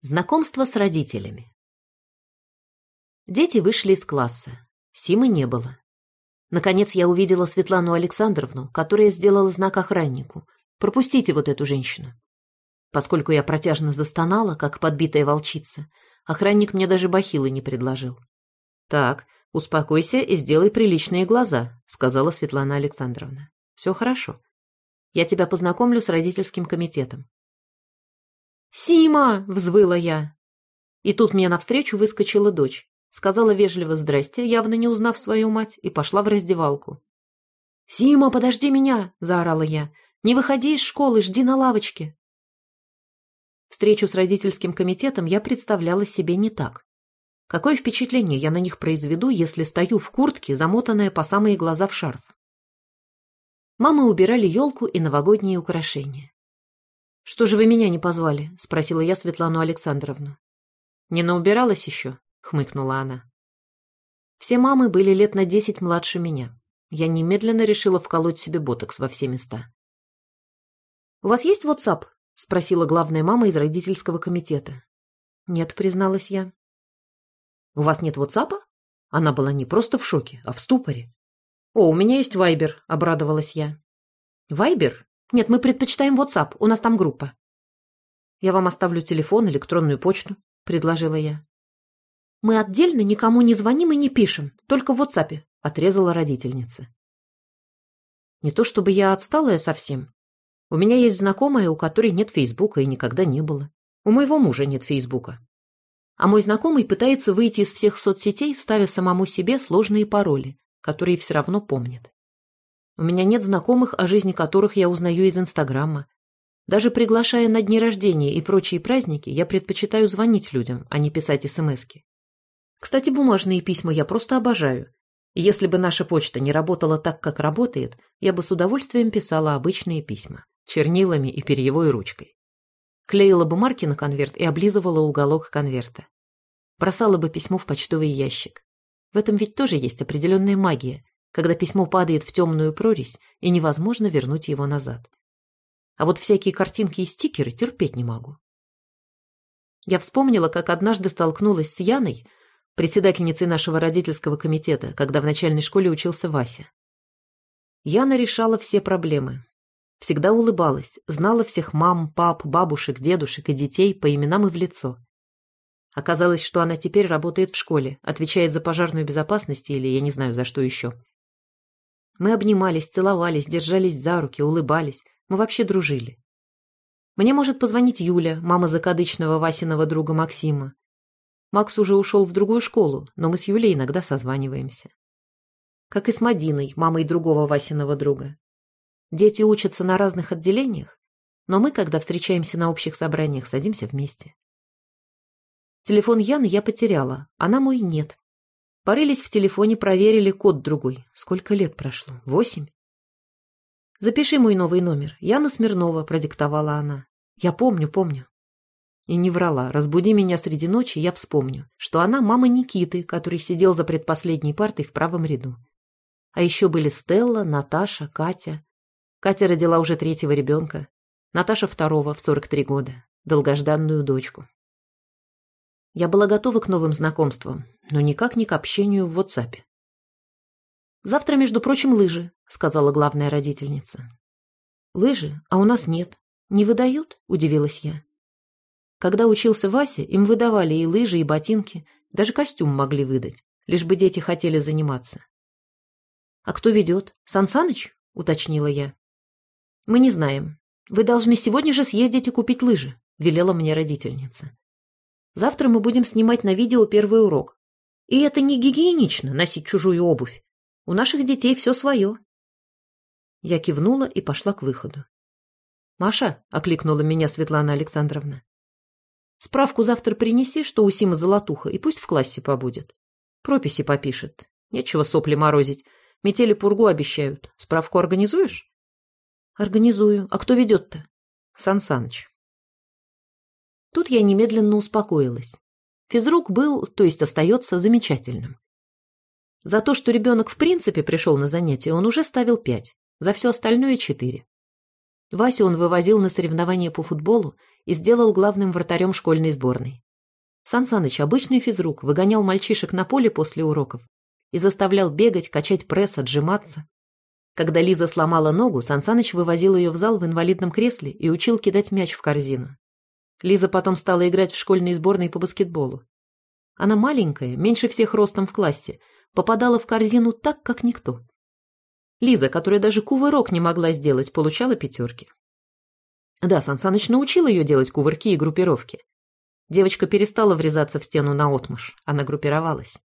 Знакомство с родителями. Дети вышли из класса. Симы не было. Наконец я увидела Светлану Александровну, которая сделала знак охраннику. «Пропустите вот эту женщину». Поскольку я протяжно застонала, как подбитая волчица, охранник мне даже бахилы не предложил. «Так, успокойся и сделай приличные глаза», — сказала Светлана Александровна. «Все хорошо. Я тебя познакомлю с родительским комитетом. «Сима!» — взвыла я. И тут мне навстречу выскочила дочь. Сказала вежливо «здрасте», явно не узнав свою мать, и пошла в раздевалку. «Сима, подожди меня!» — заорала я. «Не выходи из школы, жди на лавочке!» Встречу с родительским комитетом я представляла себе не так. Какое впечатление я на них произведу, если стою в куртке, замотанная по самые глаза в шарф? Мамы убирали елку и новогодние украшения. «Что же вы меня не позвали?» — спросила я Светлану Александровну. «Не наубиралась еще?» — хмыкнула она. Все мамы были лет на десять младше меня. Я немедленно решила вколоть себе ботокс во все места. «У вас есть WhatsApp?» — спросила главная мама из родительского комитета. «Нет», — призналась я. «У вас нет WhatsApp?» Она была не просто в шоке, а в ступоре. «О, у меня есть Вайбер», — обрадовалась я. «Вайбер? Нет, мы предпочитаем WhatsApp, у нас там группа. Я вам оставлю телефон, электронную почту, предложила я. Мы отдельно никому не звоним и не пишем, только в WhatsApp, отрезала родительница. Не то чтобы я отсталая совсем. У меня есть знакомая, у которой нет Фейсбука и никогда не было. У моего мужа нет Фейсбука. А мой знакомый пытается выйти из всех соцсетей, ставя самому себе сложные пароли, которые все равно помнит. У меня нет знакомых, о жизни которых я узнаю из Инстаграма. Даже приглашая на дни рождения и прочие праздники, я предпочитаю звонить людям, а не писать смски. Кстати, бумажные письма я просто обожаю. Если бы наша почта не работала так, как работает, я бы с удовольствием писала обычные письма, чернилами и перьевой ручкой. Клеила бы марки на конверт и облизывала уголок конверта. Бросала бы письмо в почтовый ящик. В этом ведь тоже есть определенная магия, когда письмо падает в темную прорезь и невозможно вернуть его назад. А вот всякие картинки и стикеры терпеть не могу. Я вспомнила, как однажды столкнулась с Яной, председательницей нашего родительского комитета, когда в начальной школе учился Вася. Яна решала все проблемы. Всегда улыбалась, знала всех мам, пап, бабушек, дедушек и детей по именам и в лицо. Оказалось, что она теперь работает в школе, отвечает за пожарную безопасность или я не знаю за что еще. Мы обнимались, целовались, держались за руки, улыбались. Мы вообще дружили. Мне может позвонить Юля, мама закадычного Васиного друга Максима. Макс уже ушел в другую школу, но мы с Юлей иногда созваниваемся. Как и с Мадиной, мамой другого Васиного друга. Дети учатся на разных отделениях, но мы, когда встречаемся на общих собраниях, садимся вместе. Телефон Яны я потеряла, она мой нет. Порылись в телефоне, проверили код другой. Сколько лет прошло? Восемь? «Запиши мой новый номер. Яна Смирнова», — продиктовала она. «Я помню, помню». И не врала. Разбуди меня среди ночи, я вспомню, что она мама Никиты, который сидел за предпоследней партой в правом ряду. А еще были Стелла, Наташа, Катя. Катя родила уже третьего ребенка. Наташа второго в 43 года. Долгожданную дочку. Я была готова к новым знакомствам, но никак не к общению в WhatsApp. «Завтра, между прочим, лыжи», — сказала главная родительница. «Лыжи? А у нас нет. Не выдают?» — удивилась я. Когда учился Вася, им выдавали и лыжи, и ботинки, даже костюм могли выдать, лишь бы дети хотели заниматься. «А кто ведет? Сансаныч?» — уточнила я. «Мы не знаем. Вы должны сегодня же съездить и купить лыжи», — велела мне родительница. Завтра мы будем снимать на видео первый урок. И это не гигиенично носить чужую обувь. У наших детей все свое. Я кивнула и пошла к выходу. «Маша», — окликнула меня Светлана Александровна, «справку завтра принеси, что у Сима золотуха, и пусть в классе побудет. Прописи попишет. Нечего сопли морозить. Метели пургу обещают. Справку организуешь?» «Организую. А кто ведет-то?» «Сан Саныч». Тут я немедленно успокоилась. Физрук был, то есть остается, замечательным. За то, что ребенок в принципе пришел на занятие, он уже ставил пять, за все остальное четыре. Васю он вывозил на соревнования по футболу и сделал главным вратарем школьной сборной. Сан обычный физрук, выгонял мальчишек на поле после уроков и заставлял бегать, качать пресс, отжиматься. Когда Лиза сломала ногу, Сан вывозил ее в зал в инвалидном кресле и учил кидать мяч в корзину. Лиза потом стала играть в школьной сборной по баскетболу. Она маленькая, меньше всех ростом в классе, попадала в корзину так, как никто. Лиза, которая даже кувырок не могла сделать, получала пятерки. Да, Сан Саныч научил ее делать кувырки и группировки. Девочка перестала врезаться в стену наотмашь, она группировалась.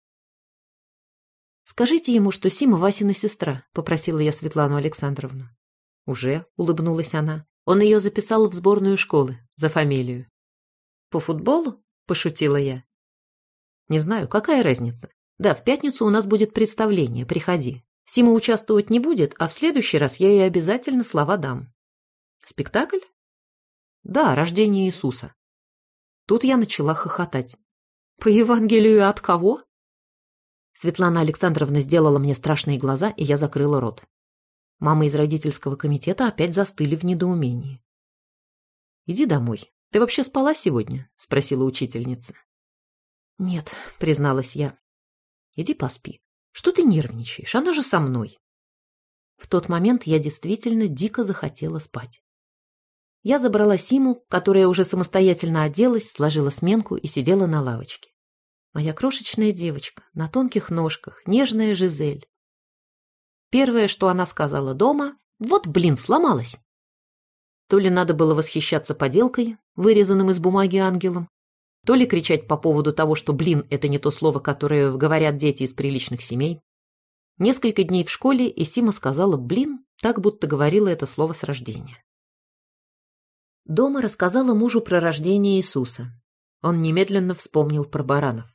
«Скажите ему, что Сима Васина сестра», — попросила я Светлану Александровну. «Уже», — улыбнулась она. Он ее записал в сборную школы, за фамилию. «По футболу?» — пошутила я. «Не знаю, какая разница. Да, в пятницу у нас будет представление, приходи. Сима участвовать не будет, а в следующий раз я ей обязательно слова дам». «Спектакль?» «Да, рождение Иисуса». Тут я начала хохотать. «По Евангелию от кого?» Светлана Александровна сделала мне страшные глаза, и я закрыла рот. Мама из родительского комитета опять застыли в недоумении. «Иди домой. Ты вообще спала сегодня?» — спросила учительница. «Нет», — призналась я. «Иди поспи. Что ты нервничаешь? Она же со мной». В тот момент я действительно дико захотела спать. Я забрала Симу, которая уже самостоятельно оделась, сложила сменку и сидела на лавочке. Моя крошечная девочка, на тонких ножках, нежная Жизель. Первое, что она сказала дома, «Вот, блин, сломалась!» То ли надо было восхищаться поделкой, вырезанным из бумаги ангелом, то ли кричать по поводу того, что «блин» — это не то слово, которое говорят дети из приличных семей. Несколько дней в школе и Сима сказала «блин», так будто говорила это слово с рождения. Дома рассказала мужу про рождение Иисуса. Он немедленно вспомнил про баранов.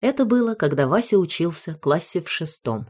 Это было, когда Вася учился в классе в шестом.